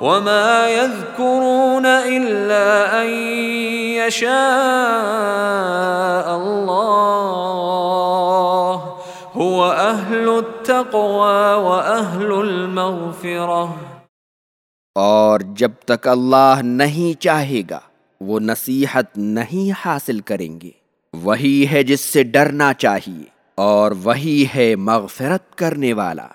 وما يذكرون إلا أن يشاء الله هو أهل التقوى وأهل المغفرة اور جب تک اللہ نہیں چاہے گا، وہ نصیحت نہیں حاصل کریں گے۔ وہی ہے جس سے ڈرنا چاہیے اور وہی ہے مغفرت کرنے والا۔